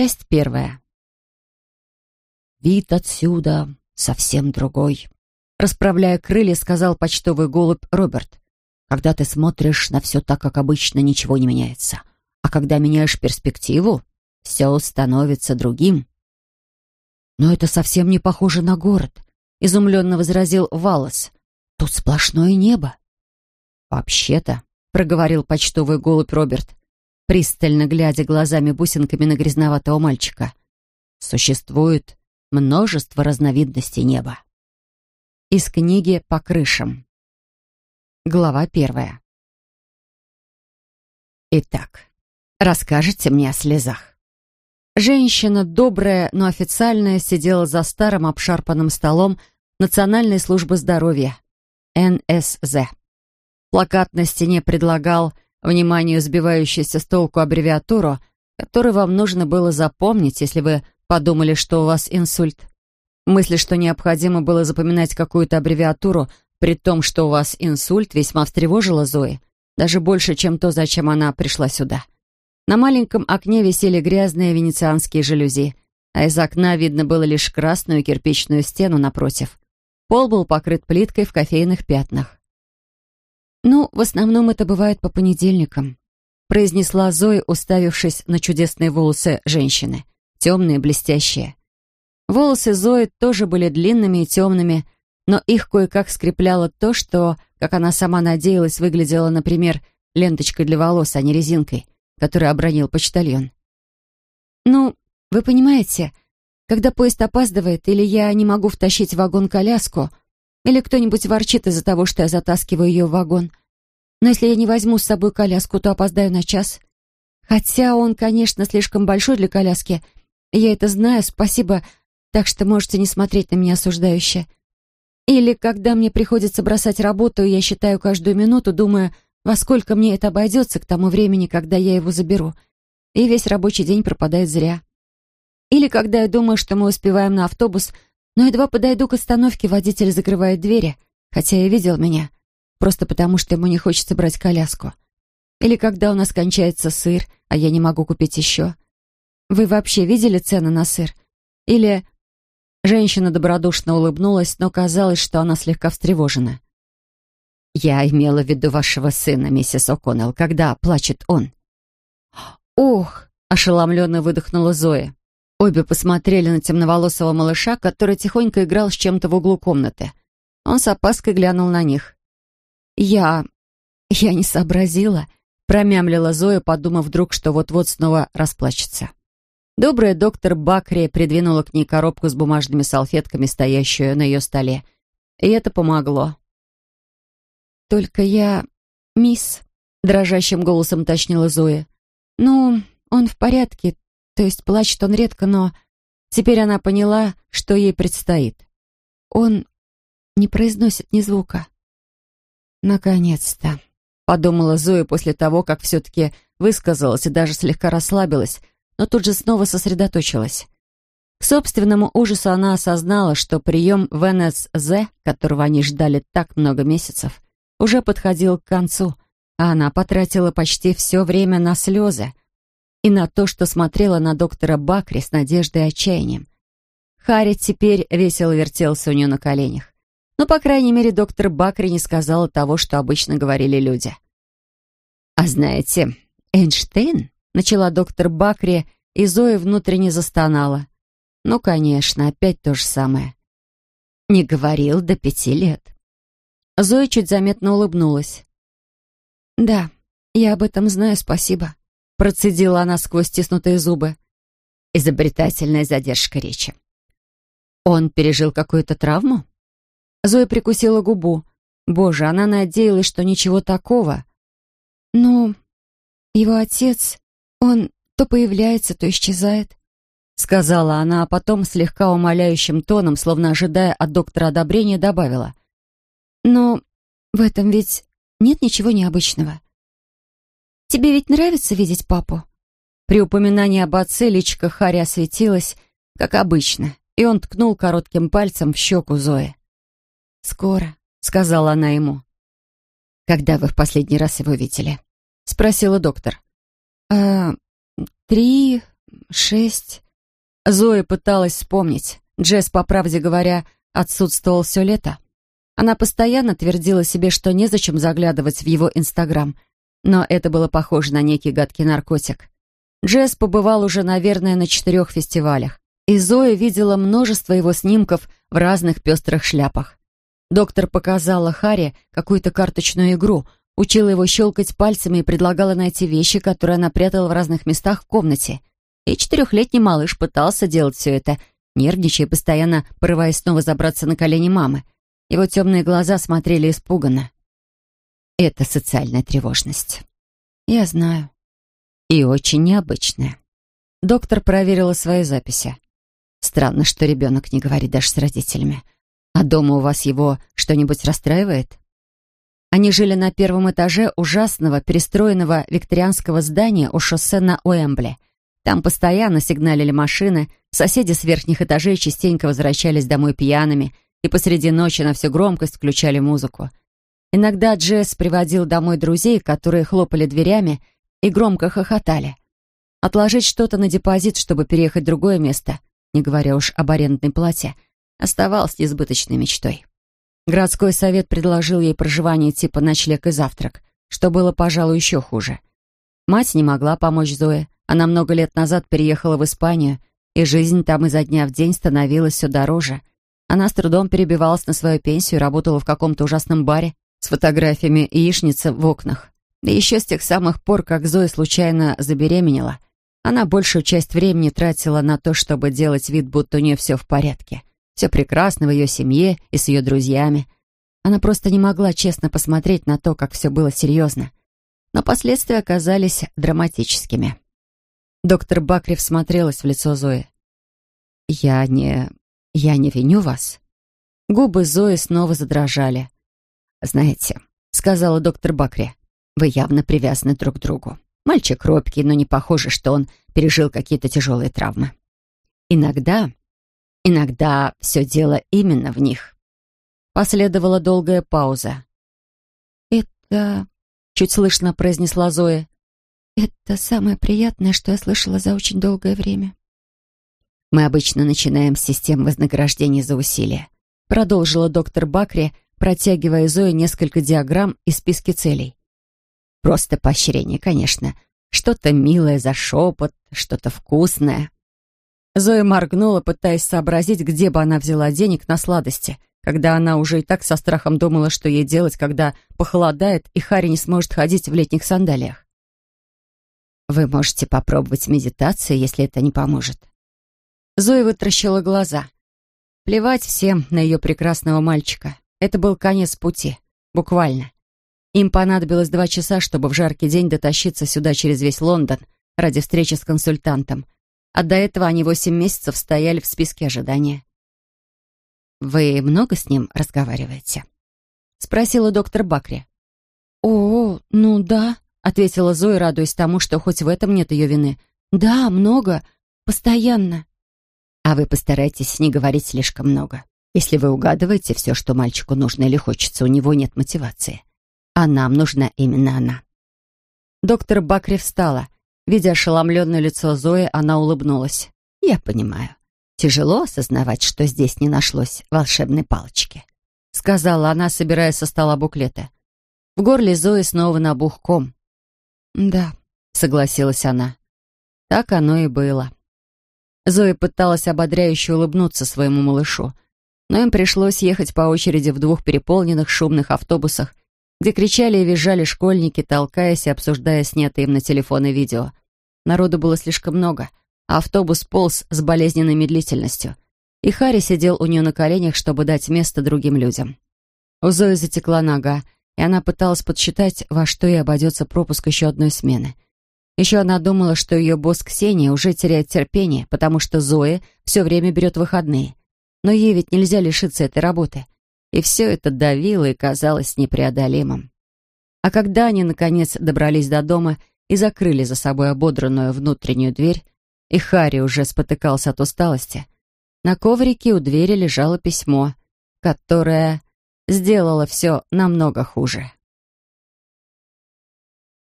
Часть первая. «Вид отсюда совсем другой», — расправляя крылья, сказал почтовый голубь Роберт. «Когда ты смотришь на все так, как обычно, ничего не меняется. А когда меняешь перспективу, все становится другим». «Но это совсем не похоже на город», — изумленно возразил Валас. «Тут сплошное небо». «Вообще-то», — проговорил почтовый голубь Роберт, пристально глядя глазами-бусинками на грязноватого мальчика. «Существует множество разновидностей неба». Из книги «По крышам». Глава первая. Итак, расскажите мне о слезах. Женщина, добрая, но официальная, сидела за старым обшарпанным столом Национальной службы здоровья, НСЗ. Плакат на стене предлагал вниманию сбивающуюся с толку аббревиатуру, которую вам нужно было запомнить, если вы подумали, что у вас инсульт. Мысль, что необходимо было запоминать какую-то аббревиатуру, при том, что у вас инсульт, весьма встревожила Зои, даже больше, чем то, зачем она пришла сюда. На маленьком окне висели грязные венецианские жалюзи, а из окна видно было лишь красную кирпичную стену напротив. Пол был покрыт плиткой в кофейных пятнах. «Ну, в основном это бывает по понедельникам», произнесла Зоя, уставившись на чудесные волосы женщины, темные, блестящие. Волосы Зои тоже были длинными и темными, но их кое-как скрепляло то, что, как она сама надеялась, выглядело, например, ленточкой для волос, а не резинкой, которую обронил почтальон. «Ну, вы понимаете, когда поезд опаздывает, или я не могу втащить в вагон коляску, или кто-нибудь ворчит из-за того, что я затаскиваю ее в вагон. Но если я не возьму с собой коляску, то опоздаю на час. Хотя он, конечно, слишком большой для коляски. Я это знаю, спасибо, так что можете не смотреть на меня осуждающе. Или когда мне приходится бросать работу, я считаю каждую минуту, думая, во сколько мне это обойдется к тому времени, когда я его заберу. И весь рабочий день пропадает зря. Или когда я думаю, что мы успеваем на автобус, но едва подойду к остановке, водитель закрывает двери, хотя и видел меня, просто потому что ему не хочется брать коляску. Или когда у нас кончается сыр, а я не могу купить еще. Вы вообще видели цены на сыр? Или... Женщина добродушно улыбнулась, но казалось, что она слегка встревожена. «Я имела в виду вашего сына, миссис О'Коннелл, когда плачет он». «Ох!» — ошеломленно выдохнула Зоя. Обе посмотрели на темноволосого малыша, который тихонько играл с чем-то в углу комнаты. Он с опаской глянул на них. «Я... я не сообразила», — промямлила Зоя, подумав вдруг, что вот-вот снова расплачется. Добрая доктор Бакри придвинула к ней коробку с бумажными салфетками, стоящую на ее столе. И это помогло. «Только я... мисс...» — дрожащим голосом уточнила Зоя. «Ну, он в порядке, то есть плачет он редко, но теперь она поняла, что ей предстоит. Он не произносит ни звука. «Наконец-то», — подумала Зоя после того, как все-таки высказалась и даже слегка расслабилась, но тут же снова сосредоточилась. К собственному ужасу она осознала, что прием в НСЗ, которого они ждали так много месяцев, уже подходил к концу, а она потратила почти все время на слезы, и на то, что смотрела на доктора Бакри с надеждой и отчаянием. Харри теперь весело вертелся у нее на коленях. Но, по крайней мере, доктор Бакри не сказала того, что обычно говорили люди. «А знаете, Эйнштейн?» — начала доктор Бакри, и Зоя внутренне застонала. «Ну, конечно, опять то же самое». «Не говорил до пяти лет». Зоя чуть заметно улыбнулась. «Да, я об этом знаю, спасибо». Процедила она сквозь стиснутые зубы. Изобретательная задержка речи. Он пережил какую-то травму? Зоя прикусила губу. Боже, она надеялась, что ничего такого. Ну, его отец, он то появляется, то исчезает, сказала она, а потом слегка умоляющим тоном, словно ожидая от доктора одобрения, добавила. Но в этом ведь нет ничего необычного. Тебе ведь нравится видеть папу?» При упоминании об отце личико Харри осветилась, как обычно, и он ткнул коротким пальцем в щеку Зои. «Скоро», — сказала она ему. «Когда вы в последний раз его видели?» — спросила доктор. «А, три, шесть...» Зоя пыталась вспомнить. Джесс, по правде говоря, отсутствовал все лето. Она постоянно твердила себе, что незачем заглядывать в его Инстаграм, но это было похоже на некий гадкий наркотик. Джесс побывал уже, наверное, на четырех фестивалях, и Зоя видела множество его снимков в разных пестрых шляпах. Доктор показала Харе какую-то карточную игру, учила его щелкать пальцами и предлагала найти вещи, которые она прятала в разных местах в комнате. И четырехлетний малыш пытался делать все это, нервничая, постоянно порываясь снова забраться на колени мамы. Его темные глаза смотрели испуганно. Это социальная тревожность. Я знаю. И очень необычная. Доктор проверила свои записи. Странно, что ребенок не говорит даже с родителями. А дома у вас его что-нибудь расстраивает? Они жили на первом этаже ужасного, перестроенного викторианского здания у шоссе на Уэмбли. Там постоянно сигналили машины, соседи с верхних этажей частенько возвращались домой пьяными и посреди ночи на всю громкость включали музыку. Иногда Джесс приводил домой друзей, которые хлопали дверями и громко хохотали. Отложить что-то на депозит, чтобы переехать в другое место, не говоря уж об арендной плате, оставалось несбыточной мечтой. Городской совет предложил ей проживание типа ночлег и завтрак, что было, пожалуй, еще хуже. Мать не могла помочь Зое. Она много лет назад переехала в Испанию, и жизнь там изо дня в день становилась все дороже. Она с трудом перебивалась на свою пенсию, работала в каком-то ужасном баре с фотографиями яичницы в окнах. Да еще с тех самых пор, как Зоя случайно забеременела, она большую часть времени тратила на то, чтобы делать вид, будто у нее все в порядке. Все прекрасно в ее семье и с ее друзьями. Она просто не могла честно посмотреть на то, как все было серьезно. Но последствия оказались драматическими. Доктор Бакрев смотрелась в лицо Зои. «Я не... я не виню вас». Губы Зои снова задрожали. «Знаете», — сказала доктор Бакри, «вы явно привязаны друг к другу. Мальчик робкий, но не похоже, что он пережил какие-то тяжелые травмы. Иногда, иногда все дело именно в них». Последовала долгая пауза. «Это...» — чуть слышно произнесла Зоя. «Это самое приятное, что я слышала за очень долгое время». «Мы обычно начинаем с систем вознаграждения за усилия», продолжила доктор Бакри, протягивая Зое несколько диаграмм и списки целей. Просто поощрение, конечно. Что-то милое за шепот, что-то вкусное. Зоя моргнула, пытаясь сообразить, где бы она взяла денег на сладости, когда она уже и так со страхом думала, что ей делать, когда похолодает, и Харри не сможет ходить в летних сандалиях. «Вы можете попробовать медитацию, если это не поможет». Зоя вытращила глаза. Плевать всем на ее прекрасного мальчика. Это был конец пути. Буквально. Им понадобилось два часа, чтобы в жаркий день дотащиться сюда через весь Лондон ради встречи с консультантом. А до этого они восемь месяцев стояли в списке ожидания. «Вы много с ним разговариваете?» — спросила доктор Бакри. «О, ну да», — ответила Зоя, радуясь тому, что хоть в этом нет ее вины. «Да, много. Постоянно». «А вы постарайтесь не говорить слишком много. Если вы угадываете все, что мальчику нужно или хочется, у него нет мотивации. А нам нужна именно она. Доктор Бакри встала. Видя ошеломленное лицо Зои, она улыбнулась. «Я понимаю. Тяжело осознавать, что здесь не нашлось волшебной палочки», сказала она, собирая со стола буклеты. В горле Зои снова набух ком. «Да», — согласилась она. Так оно и было. Зоя пыталась ободряюще улыбнуться своему малышу, но им пришлось ехать по очереди в двух переполненных шумных автобусах, где кричали и визжали школьники, толкаясь и обсуждая снятые им на телефоны видео. Народу было слишком много, а автобус полз с болезненной медлительностью. И Харри сидел у нее на коленях, чтобы дать место другим людям. У Зои затекла нога, и она пыталась подсчитать, во что ей обойдется пропуск еще одной смены. Еще она думала, что ее босс Ксения уже теряет терпение, потому что Зоя все время берет выходные. Но ей ведь нельзя лишиться этой работы. И все это давило и казалось непреодолимым. А когда они, наконец, добрались до дома и закрыли за собой ободранную внутреннюю дверь, и Харри уже спотыкался от усталости, на коврике у двери лежало письмо, которое сделало все намного хуже.